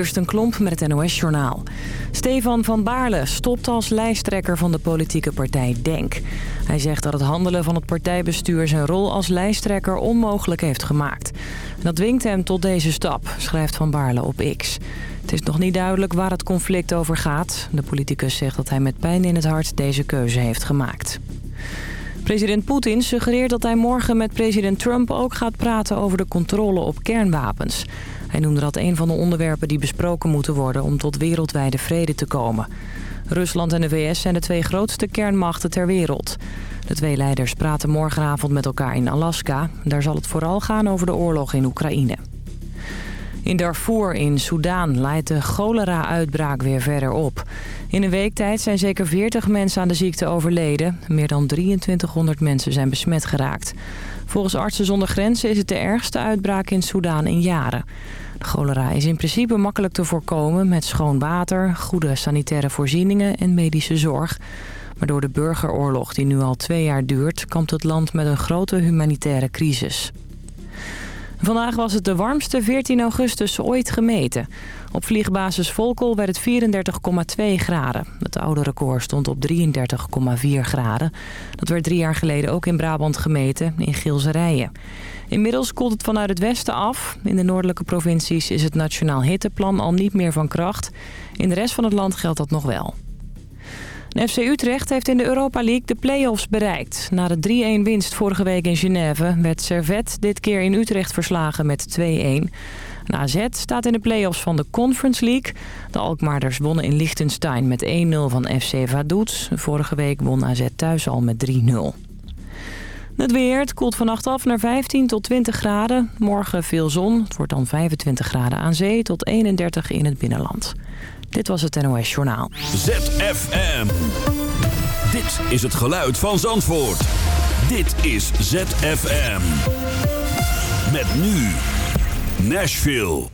Eerst een klomp met het NOS-journaal. Stefan van Baarle stopt als lijsttrekker van de politieke partij DENK. Hij zegt dat het handelen van het partijbestuur zijn rol als lijsttrekker onmogelijk heeft gemaakt. dat dwingt hem tot deze stap, schrijft Van Baarle op X. Het is nog niet duidelijk waar het conflict over gaat. De politicus zegt dat hij met pijn in het hart deze keuze heeft gemaakt. President Poetin suggereert dat hij morgen met president Trump ook gaat praten over de controle op kernwapens. Hij noemde dat een van de onderwerpen die besproken moeten worden om tot wereldwijde vrede te komen. Rusland en de VS zijn de twee grootste kernmachten ter wereld. De twee leiders praten morgenavond met elkaar in Alaska. Daar zal het vooral gaan over de oorlog in Oekraïne. In Darfur in Soudaan leidt de cholera-uitbraak weer verder op. In een week tijd zijn zeker 40 mensen aan de ziekte overleden. Meer dan 2300 mensen zijn besmet geraakt. Volgens Artsen zonder Grenzen is het de ergste uitbraak in Soudaan in jaren. De cholera is in principe makkelijk te voorkomen met schoon water, goede sanitaire voorzieningen en medische zorg. Maar door de burgeroorlog die nu al twee jaar duurt, kampt het land met een grote humanitaire crisis. Vandaag was het de warmste 14 augustus ooit gemeten. Op vliegbasis Volkel werd het 34,2 graden. Het oude record stond op 33,4 graden. Dat werd drie jaar geleden ook in Brabant gemeten, in Gilserijen. Inmiddels koelt het vanuit het westen af. In de noordelijke provincies is het Nationaal Hitteplan al niet meer van kracht. In de rest van het land geldt dat nog wel. FC Utrecht heeft in de Europa League de play-offs bereikt. Na de 3-1 winst vorige week in Genève werd Servet dit keer in Utrecht verslagen met 2-1. AZ staat in de play-offs van de Conference League. De Alkmaarders wonnen in Liechtenstein met 1-0 van FC Vaduz. Vorige week won AZ thuis al met 3-0. Het weer, het koelt vannacht af naar 15 tot 20 graden. Morgen veel zon, het wordt dan 25 graden aan zee tot 31 in het binnenland. Dit was het NOS Journaal. ZFM. Dit is het geluid van Zandvoort. Dit is ZFM. Met nu Nashville.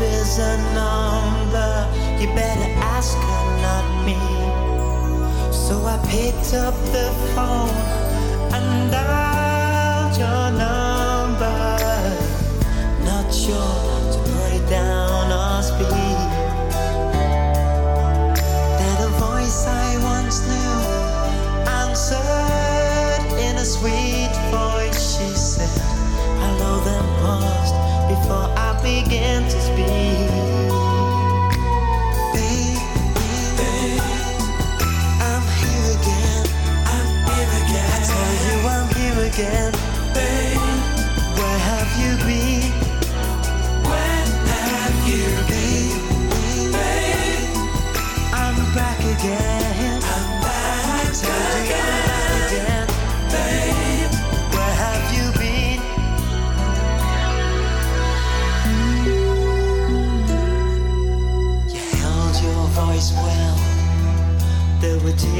is a number. You better ask her, not me. So I picked up the phone and dialed your number. Not yours.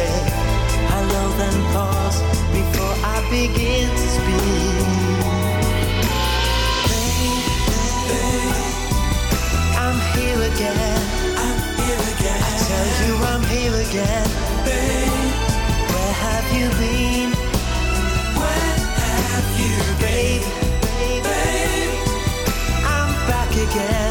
i Hello, then pause before I begin to speak. Babe, babe, I'm here again. I'm here again. I tell you I'm here again. Babe, where have you been? Have you babe, babe I'm back again.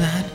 That?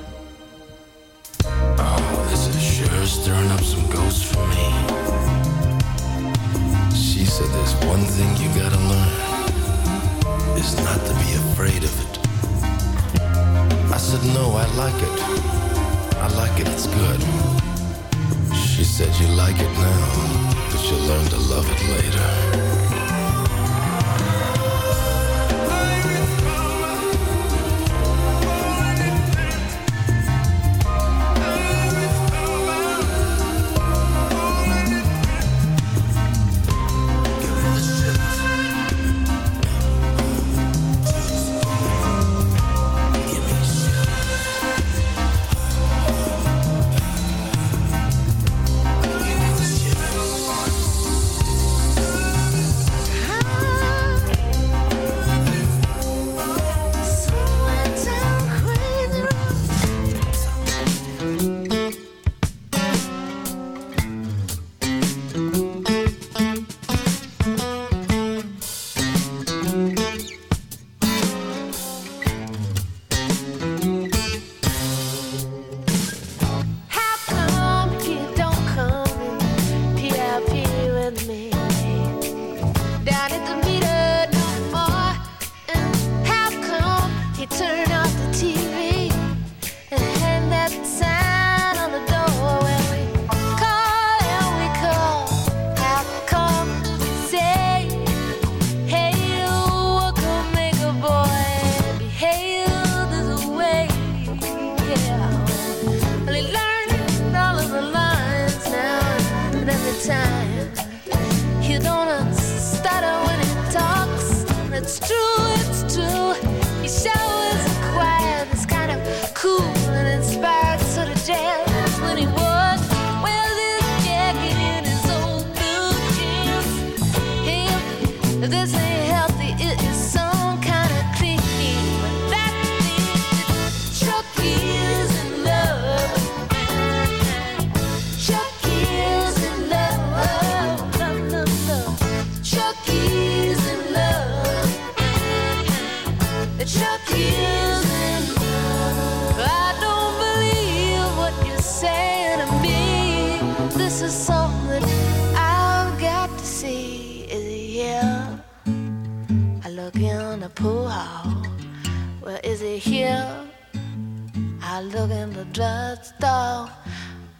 I look in the drugstore.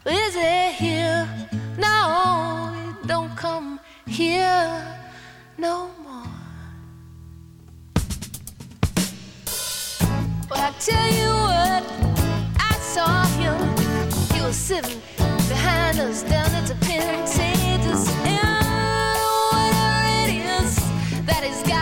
Is it here? No, it don't come here no more. But I tell you what, I saw him. He was sitting behind us down at the Pentateuch, and whatever it is that he's got.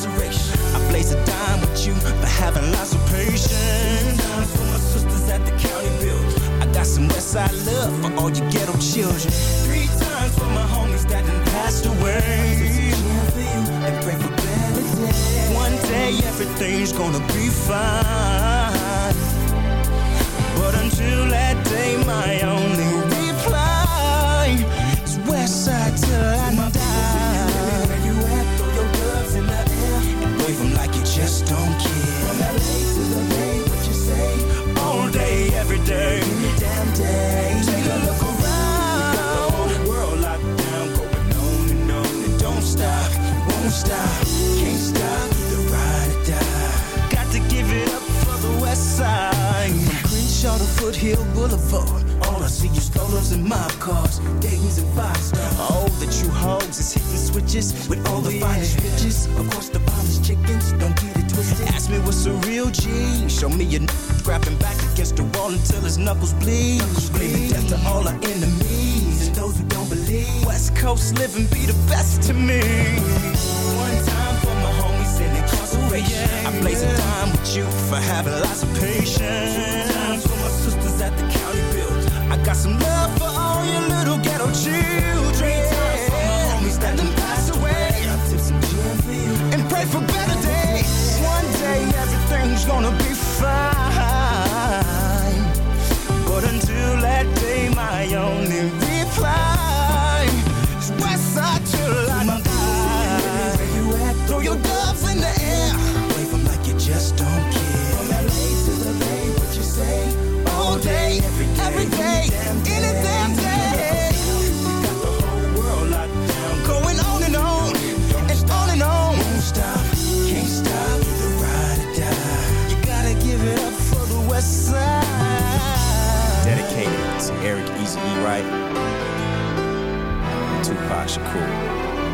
waste of time with you for having lots of patience. Time for my sisters at the county bill. I got some Westside love for all you ghetto children. Three times for my homies that done passed away. For you and pray for better days. One day everything's gonna be fine. But until that day, my only reply is Westside till just don't care. From LA to the Bay, what you say? All day, every day, every damn day. Take a look around. We got The whole world locked down, going on and on and don't stop, won't stop, can't stop. The ride or die. Got to give it up for the West Side. From Crenshaw to Foothill Boulevard. All I see is strollers and mob cars, Dayton's and five stars. Oh, the true hogs is hitting switches with all the finest bitches. Of course, the finest chickens don't get it twisted. Ask me what's a real G. Show me a n grabbing back against the wall until his knuckles bleed. Knuckles Screaming death to all our enemies and those who don't believe. West Coast living be the best to me. One time for my homies in incarceration. Oh, yeah, I blaze yeah. a dime with you for having lots of patience. Two times for my sisters at the county build. I got some love for better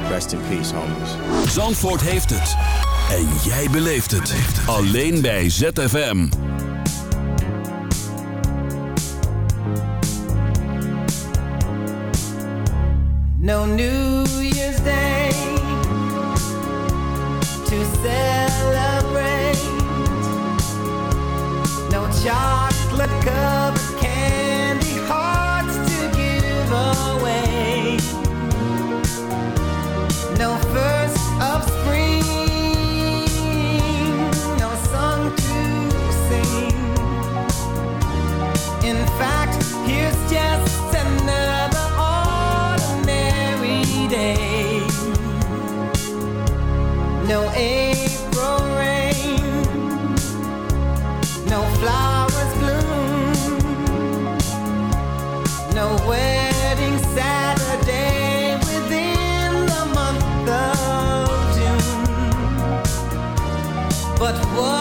Rest in peace, homies. Zandvoort heeft het. En jij beleeft het. Alleen bij ZFM. What?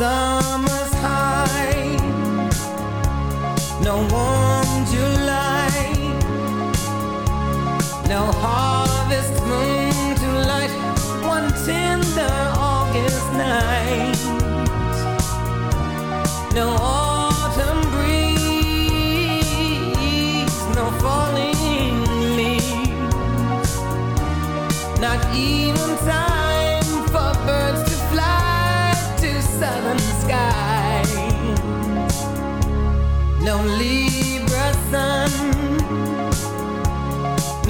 sun.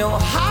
no how.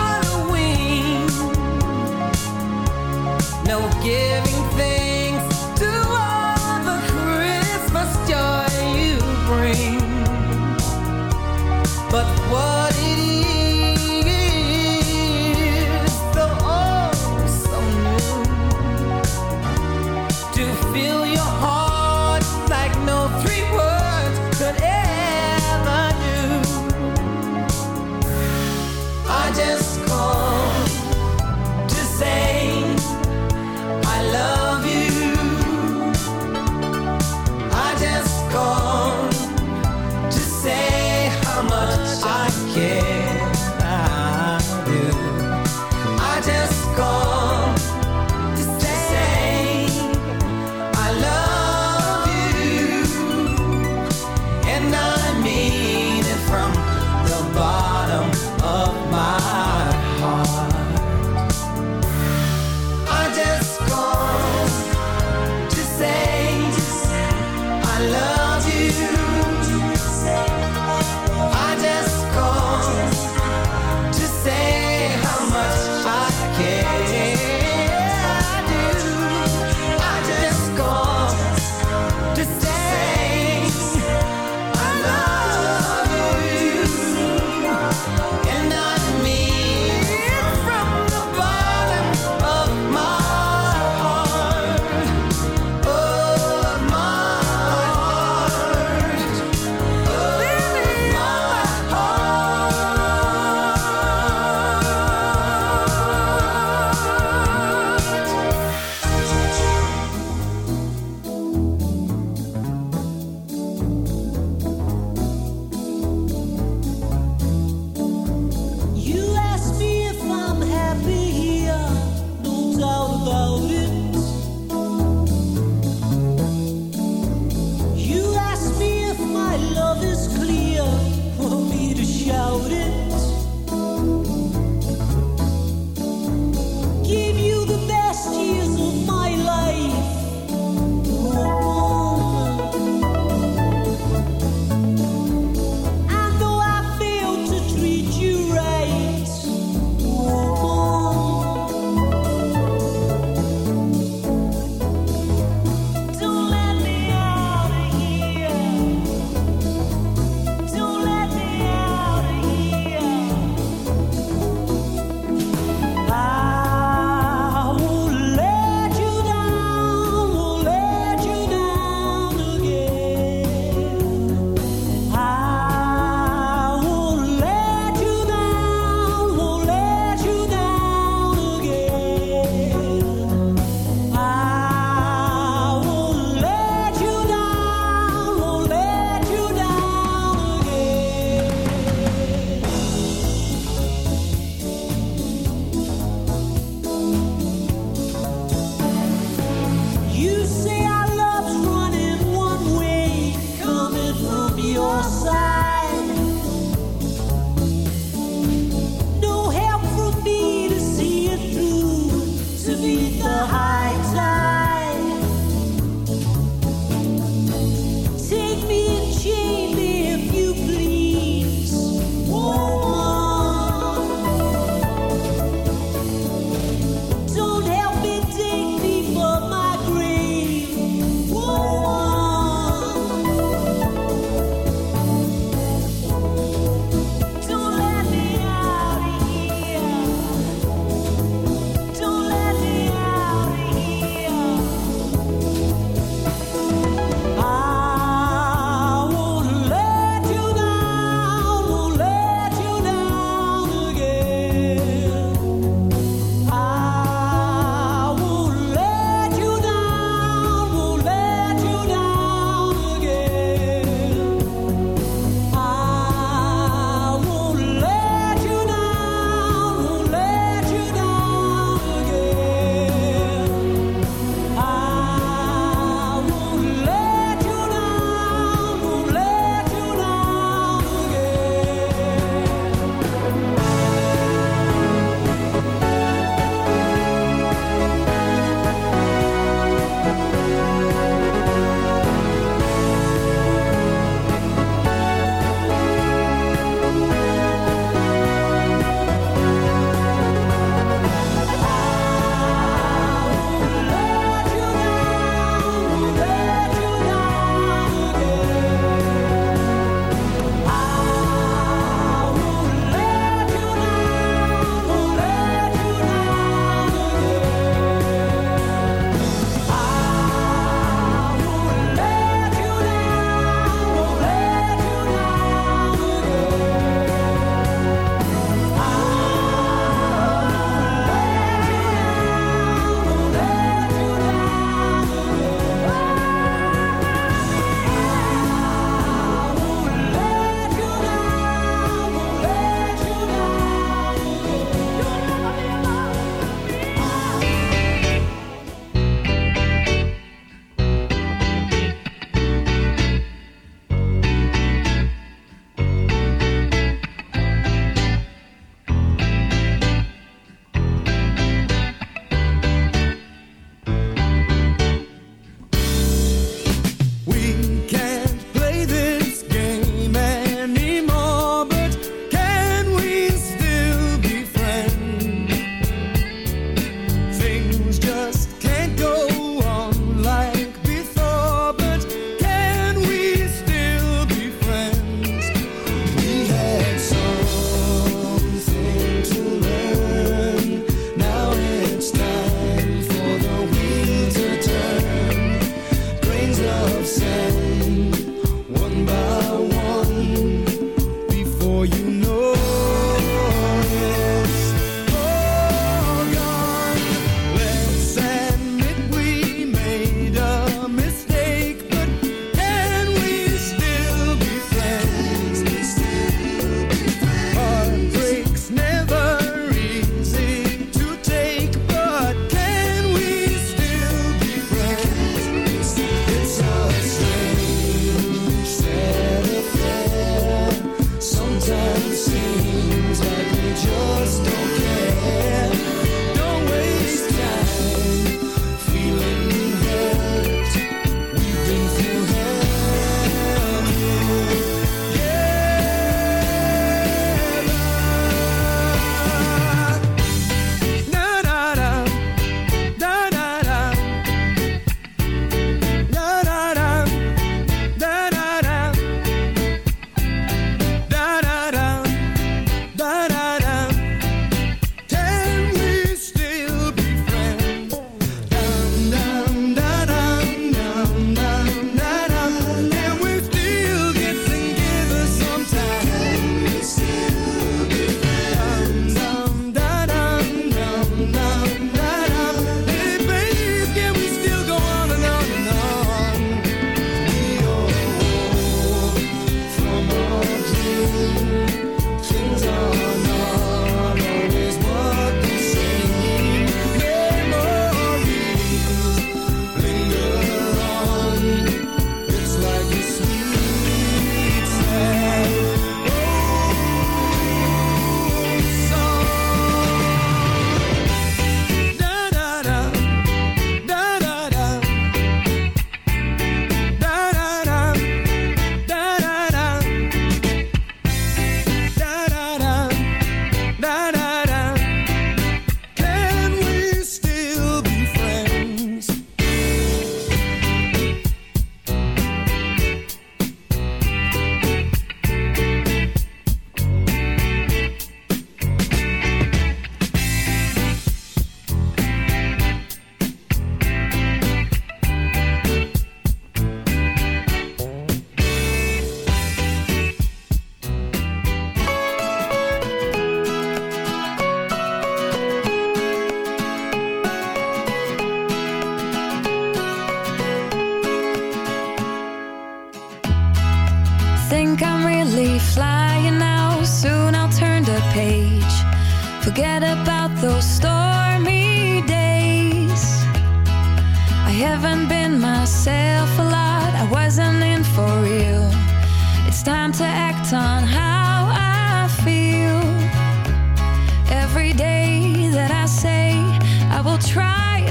try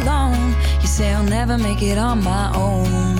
alone. You say I'll never make it on my own.